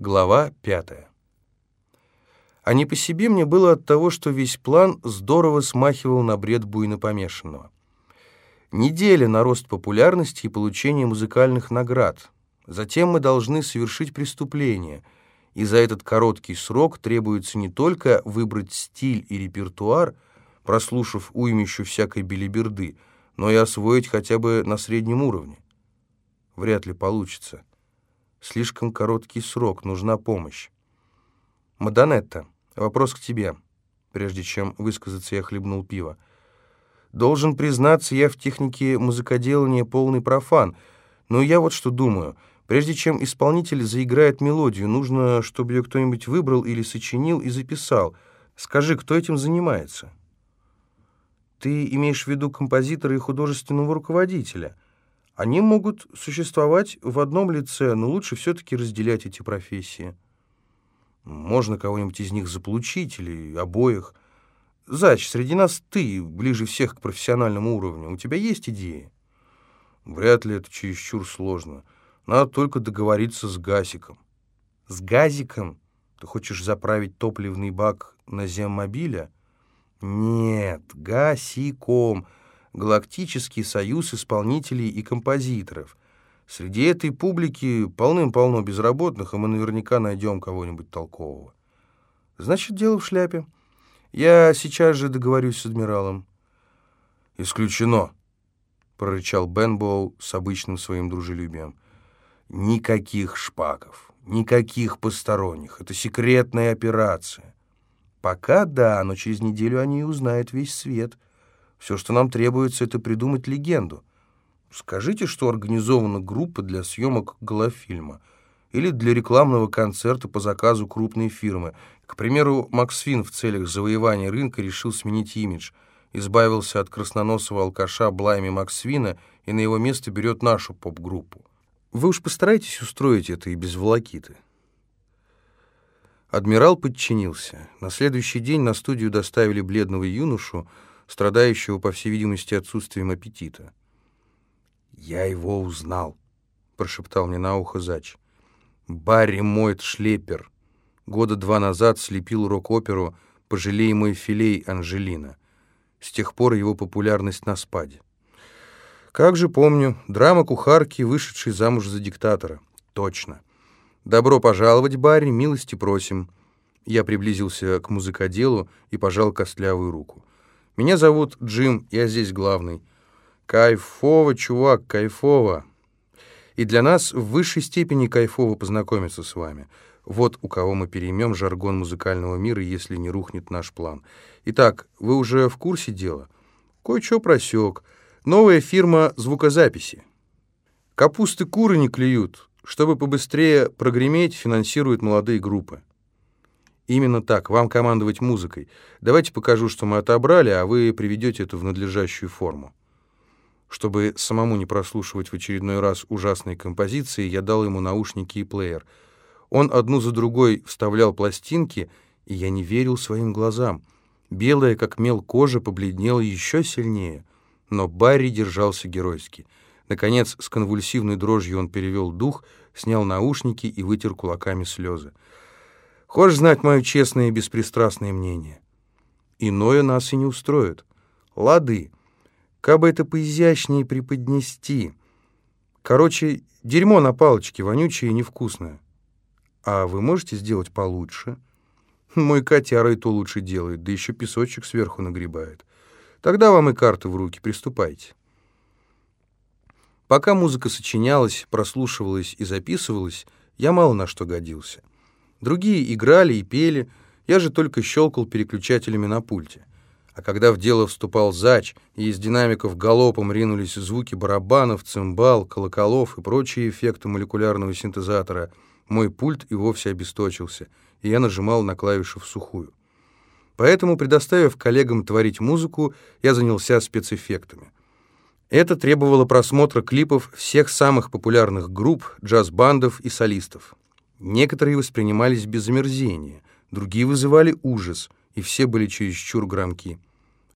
Глава пятая. А не по себе мне было от того, что весь план здорово смахивал на бред буйнопомешанного. Неделя на рост популярности и получение музыкальных наград. Затем мы должны совершить преступление, и за этот короткий срок требуется не только выбрать стиль и репертуар, прослушав уймищу всякой белиберды, но и освоить хотя бы на среднем уровне. Вряд ли получится. Слишком короткий срок, нужна помощь. Мадонетта, вопрос к тебе. Прежде чем высказаться, я хлебнул пиво. Должен признаться, я в технике музыкоделания полный профан, но я вот что думаю. Прежде чем исполнитель заиграет мелодию, нужно, чтобы ее кто-нибудь выбрал или сочинил и записал. Скажи, кто этим занимается? Ты имеешь в виду композитора и художественного руководителя — они могут существовать в одном лице, но лучше все-таки разделять эти профессии. Можно кого-нибудь из них заполучить или обоих. Зач, среди нас ты ближе всех к профессиональному уровню. У тебя есть идеи? Вряд ли это чересчур сложно. Надо только договориться с Газиком. С Газиком? Ты хочешь заправить топливный бак на земмобиля? Нет, Гасиком — Галактический союз исполнителей и композиторов. Среди этой публики полным-полно безработных, и мы наверняка найдем кого-нибудь толкового. Значит, дело в шляпе. Я сейчас же договорюсь с адмиралом. Исключено, прорычал Бенбоу с обычным своим дружелюбием. Никаких шпаков, никаких посторонних. Это секретная операция. Пока да, но через неделю они узнают весь свет — все, что нам требуется, это придумать легенду. Скажите, что организована группа для съемок голофильма или для рекламного концерта по заказу крупной фирмы. К примеру, Максфин в целях завоевания рынка решил сменить имидж, избавился от красноносого алкаша Блайми Максвина и на его место берет нашу поп-группу. Вы уж постарайтесь устроить это и без волокиты. Адмирал подчинился. На следующий день на студию доставили бледного юношу, страдающего, по всей видимости, отсутствием аппетита. «Я его узнал», — прошептал мне на ухо Зач. «Барри Мойт Шлепер. Года два назад слепил рок-оперу «Пожалей мой филей, Анжелина». С тех пор его популярность на спаде. Как же помню, драма кухарки, вышедшей замуж за диктатора. Точно. Добро пожаловать, Барри, милости просим. Я приблизился к музыкоделу и пожал костлявую руку. Меня зовут Джим, я здесь главный. Кайфово, чувак, кайфово. И для нас в высшей степени кайфово познакомиться с вами. Вот у кого мы переймем жаргон музыкального мира, если не рухнет наш план. Итак, вы уже в курсе дела? Кое-что просек. Новая фирма звукозаписи. Капусты куры не клюют. Чтобы побыстрее прогреметь, финансируют молодые группы. Именно так, вам командовать музыкой. Давайте покажу, что мы отобрали, а вы приведете это в надлежащую форму. Чтобы самому не прослушивать в очередной раз ужасные композиции, я дал ему наушники и плеер. Он одну за другой вставлял пластинки, и я не верил своим глазам. Белая, как мел кожа, побледнела еще сильнее. Но Барри держался геройски. Наконец, с конвульсивной дрожью он перевел дух, снял наушники и вытер кулаками слезы. Хочешь знать мое честное и беспристрастное мнение? Иное нас и не устроит. Лады. Кабы это поизящнее преподнести. Короче, дерьмо на палочке, вонючее и невкусное. А вы можете сделать получше? Мой котяра и то лучше делает, да еще песочек сверху нагребает. Тогда вам и карты в руки, приступайте. Пока музыка сочинялась, прослушивалась и записывалась, я мало на что годился. Другие играли и пели, я же только щелкал переключателями на пульте. А когда в дело вступал зач, и из динамиков галопом ринулись звуки барабанов, цимбал, колоколов и прочие эффекты молекулярного синтезатора, мой пульт и вовсе обесточился, и я нажимал на клавиши сухую. Поэтому, предоставив коллегам творить музыку, я занялся спецэффектами. Это требовало просмотра клипов всех самых популярных групп, джаз-бандов и солистов. Некоторые воспринимались без омерзения, другие вызывали ужас, и все были чересчур громки.